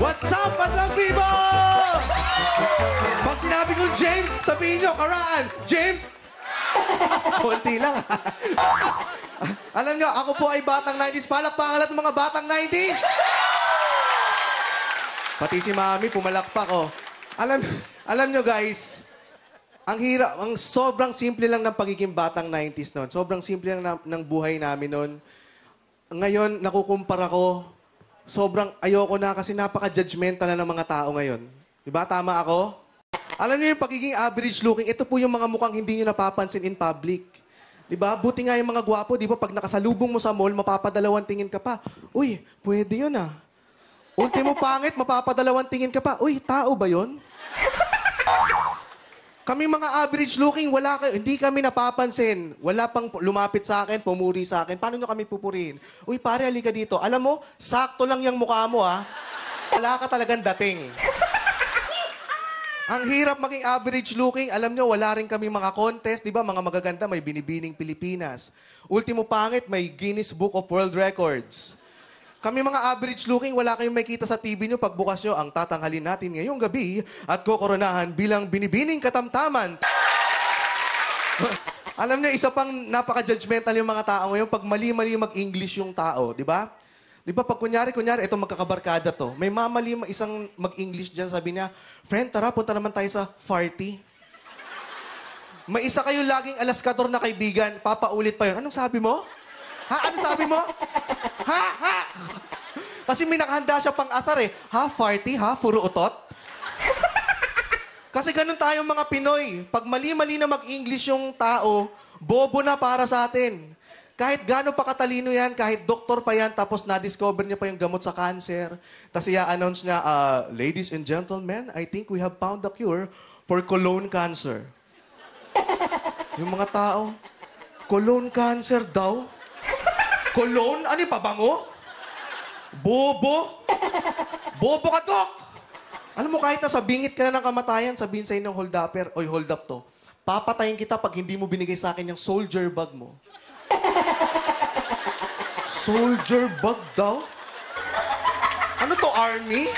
What's up, Madlang people? Pag sinabi ko James, sabihin nyo, karaan. James? Konti lang. Alam nyo, ako po ay batang 90s. Palakpakan lahat ng mga batang 90s. Pati si Mami, pumalakpak ko. Alam, alam nyo guys, ang hirap, ang sobrang simple lang ng pagiging batang 90s noon. Sobrang simple lang na- ng buhay namin noon. Ngayon, nakukumpara ko, sobrang ayoko na kasi napaka-judgmental na ng mga tao ngayon. Diba? Tama ako? Alam niyo yung pagiging average looking, ito po yung mga mukhang hindi niyo napapansin in public. Diba? Buti nga yung mga gwapo, di ba? Pag nakasalubong mo sa mall, mapapadalawang tingin ka pa. Uy, pwede yun ah. Ultimo pangit, mapapadalawang tingin ka pa. Uy, tao ba yun? Kami mga average looking, wala kayo, hindi kami napapansin. Wala pang lumapit sa akin, pumuri sa akin. Paano nyo kami pupurihin? Uy, pare, halika dito. Alam mo, sakto lang yung mukha mo, ha? Wala ka talagang dating. Ang hirap maging average looking. Alam nyo, wala rin kami mga contest. Di ba, mga magaganda, may binibining Pilipinas. Ultimo pangit, may Guinness Book of World Records. Kami mga average looking, wala kayong makita sa TV nyo pagbukas nyo ang tatanghalin natin ngayong gabi at kokoronahan bilang binibining katamtaman. Alam niyo, isa pang napaka-judgmental yung mga tao ngayon pag mali-mali mag-English yung tao, di ba? Di ba, pag kunyari, kunyari, ito magkakabarkada to, may mamali ma- isang mag-English dyan, sabi niya, friend, tara, punta naman tayo sa farty. May isa kayo laging alaskador na kaibigan, papaulit pa yun. Anong sabi mo? Ha? Ano sabi mo? Ha? Ha? Kasi may nakahanda siya pang asar eh. Ha? Farty? Ha? Puro utot? Kasi ganun tayong mga Pinoy. Pag mali-mali na mag-English yung tao, bobo na para sa atin. Kahit gaano pa katalino yan, kahit doktor pa yan, tapos na-discover niya pa yung gamot sa cancer. Tapos i-announce niya, uh, Ladies and gentlemen, I think we have found the cure for colon cancer. yung mga tao, colon cancer daw? Colon? Ano yung pabango? Bobo? Bobo ka, Dok! Alam mo, kahit nasa bingit ka na ng kamatayan, sabihin sa'yo ng hold upper, oy, hold up to. Papatayin kita pag hindi mo binigay sa akin yung soldier bag mo. soldier bag daw? Ano to, army?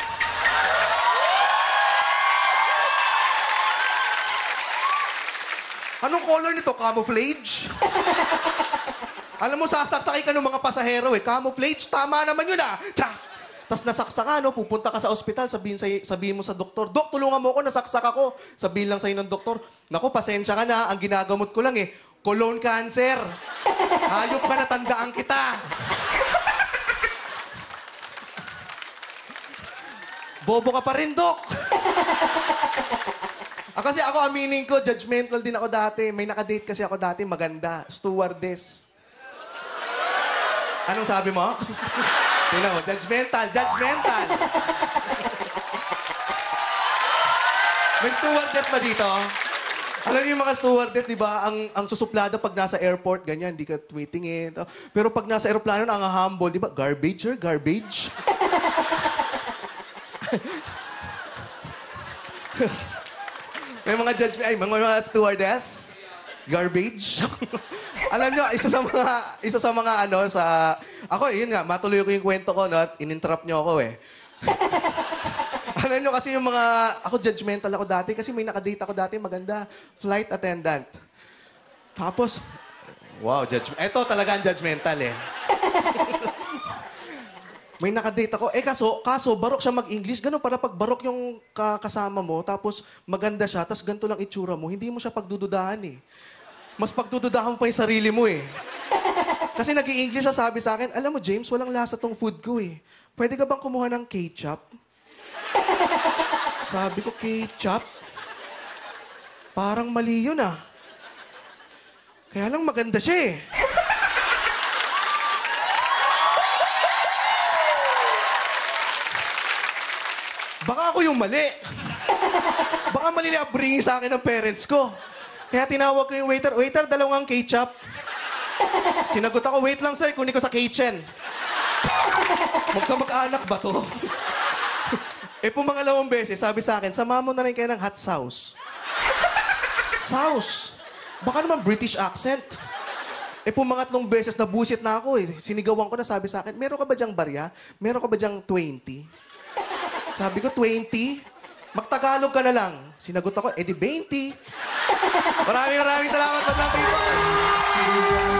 Anong color nito? Camouflage? Alam mo, sasaksakay ka ng mga pasahero eh. Camouflage, tama naman yun ah. Tapos nasaksak no? pupunta ka sa ospital, sabihin, sa, sabihin mo sa doktor, Dok, tulungan mo ako, nasaksak ako. Sabihin lang sa'yo ng doktor, Naku, pasensya ka na, ang ginagamot ko lang eh, colon cancer. Hayop ka na, tandaan kita. Bobo ka pa rin, Dok. ah, kasi ako, aminin ko, judgmental din ako dati. May nakadate kasi ako dati, maganda. Stewardess. Anong sabi mo? Tingnan mo, judgmental, judgmental. May stewardess ba dito? Alam niyo yung mga stewardess, di ba, ang, ang susuplada pag nasa airport, ganyan, hindi ka tumitingin. Pero pag nasa aeroplano, ang humble, di ba? Garbage, sir? Garbage? May mga judgment, ay, mga, mga stewardess, garbage. Alam nyo, isa sa mga, isa sa mga ano, sa, ako, yun nga, matuloy ko yung kwento ko, no, at in-interrupt nyo ako eh. Alam nyo kasi yung mga, ako judgmental ako dati kasi may nakadate ako dati, maganda, flight attendant. Tapos, wow, judgment. Ito talaga ang judgmental eh. May nakadate ako. Eh, kaso, kaso, barok siya mag-English. Ganun para pag barok yung ka- kasama mo, tapos maganda siya, tapos ganito lang itsura mo, hindi mo siya pagdududahan eh. Mas pagdududahan pa yung sarili mo eh. Kasi nag english siya, sabi sa akin, alam mo, James, walang lasa tong food ko eh. Pwede ka bang kumuha ng ketchup? sabi ko, ketchup? Parang mali yun ah. Kaya lang maganda siya eh. Baka ako yung mali. Baka mali na upbringing sa akin ng parents ko. Kaya tinawag ko yung waiter, waiter, dalawang ketchup. Sinagot ako, wait lang sir, kunin ko sa kitchen. Magkamag-anak ba to? eh po mga lawang beses, sabi sa akin, sama mo na rin kayo ng hot sauce. Sauce? Baka naman British accent. Eh tatlong beses na busit na ako eh. Sinigawan ko na sabi sa akin, meron ka ba diyang barya? Meron ka ba diyang 20? Sabi ko, 20? Magtagalog ka na lang. Sinagot ako, eh, edi 20. maraming maraming salamat, Madlang People!